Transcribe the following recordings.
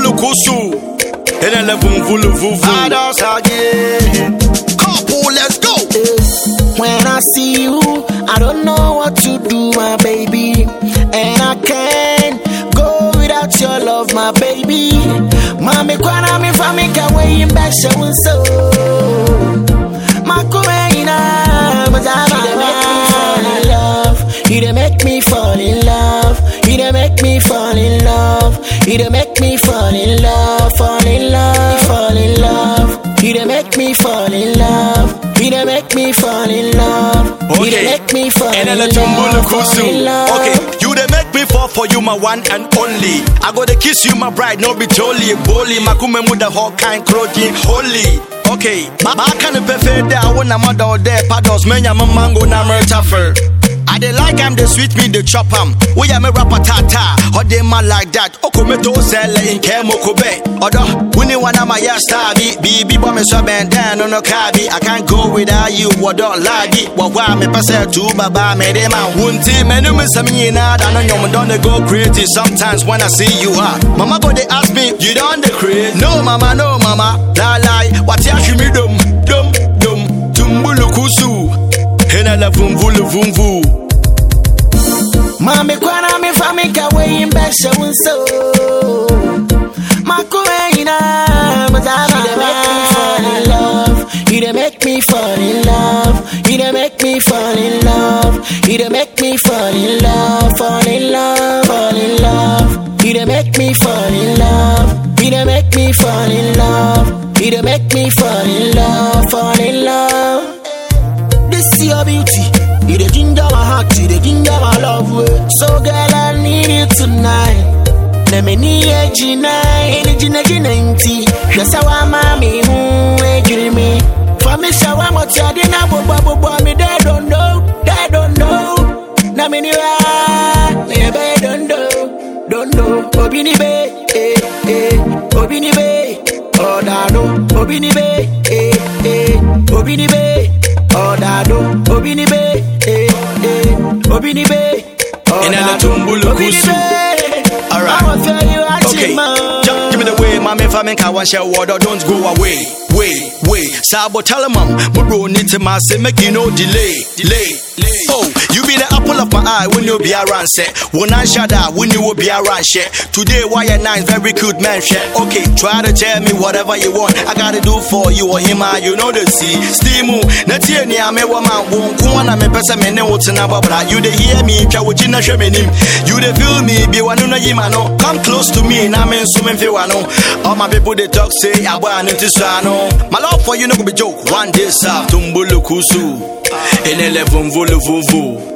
tumbulukusu. Enele vumvulu vuvu. Others again. Couple, let's go. When I see you, I don't know what to do, my baby. And I can't go without your love, my baby. Mami kwana mi famika way in back showing so. Makuena, mazama. He dey make me fall in love. He dey make me fall in love. He dey make me fall in love. Fall in love. Fall in love. He dey make me fall in love. He dey make me fall in love. He dey make me fall in love. Fall in love. Okay, you dey make me fall for you, my one and only. I go to kiss you, my bride, no be jolly, bully. Makume muda whole kind croaking holy. Okay, ma can perfect there. I want a mother there. Paddles, menya mango na mertafer. I dey like am, dey sweet me, dey chop am. We am a rapper tata, or dey man like that. Okometo sell in kemo kobe. Odo, we one of my yes tabi. Bibi bomb so bend down on no kabi. I can't go without you. Don't lagi? What why me pass to baba me dey man. Wunti menu me some yina. I know you don't dey go crazy. Sometimes when I see you ah, mama go dey ask me, you don't dey crazy? No mama, no mama, la lie. What ya me dum dum dum tumbulukusu. Henele vumvulu vumvu. Mami kwana mi famika way in back showing so. Makuena, mazama. He dey make me fall in love. Dey make me fall in love. Dey make me fall in love. Fall in love. Fall in love. Dey make me fall in love. Dey make me fall in love. Dey make love. way. So girl, I need you tonight. Let me need a Gina, any Gina Gina inti. Yes, I want mommy, who agree me. For me, what you did now, but but but me, they don't know, they don't know. Na me ni wa, me be don't know, don't know. Obi be, eh eh. Obi be, oh da no. Obi be, eh eh. Obi ni be. ọ̀dàdó obi ni bẹ́ẹ̀ eh eh obi ni bẹ́ẹ̀ Enele ọ̀dàdó tumbulu obi ni kusu. Alright. àwọn fẹ́ yóò á ti Okay. Just give me the way, my man, famine can wash your water, don't go away, way, way. Sabo tell him, um, my bro need to my say, make you no delay, delay. Oh, you be the apple of my eye when you be around, say. When I shut out, when you will be around, shit. Today, why you nice, very cute man, shit. Okay, try to tell me whatever you want. I gotta do for you or him, you know the sea. Steamu, na tie ni ame wa man, won kuana me pesa me ne wotina babra. You dey hear me, twa wojina hwe me nim. You dey feel me, be wanu na yima no. Oh. Come close to me, na me nso me mfe wano. Oh. All my people they talk say, I abo anu ti swano. My love for you no go be joke. One day serve tumbulu kusu. Enele vumvulu vuvu. When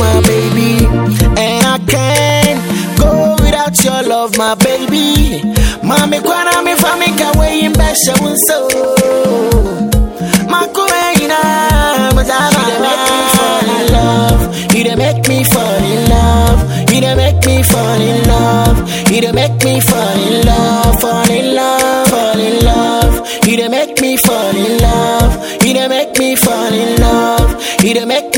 my baby. And I can't go without your love, my baby. Mami kwana mi famika way in back showing so. Makuena, mazama. He dey make me fall in love. Dey make me fall in love. Dey make me fall in love. Fall in love. Fall in love. Dey make me fall in love. Dey make me fall in love. Dey make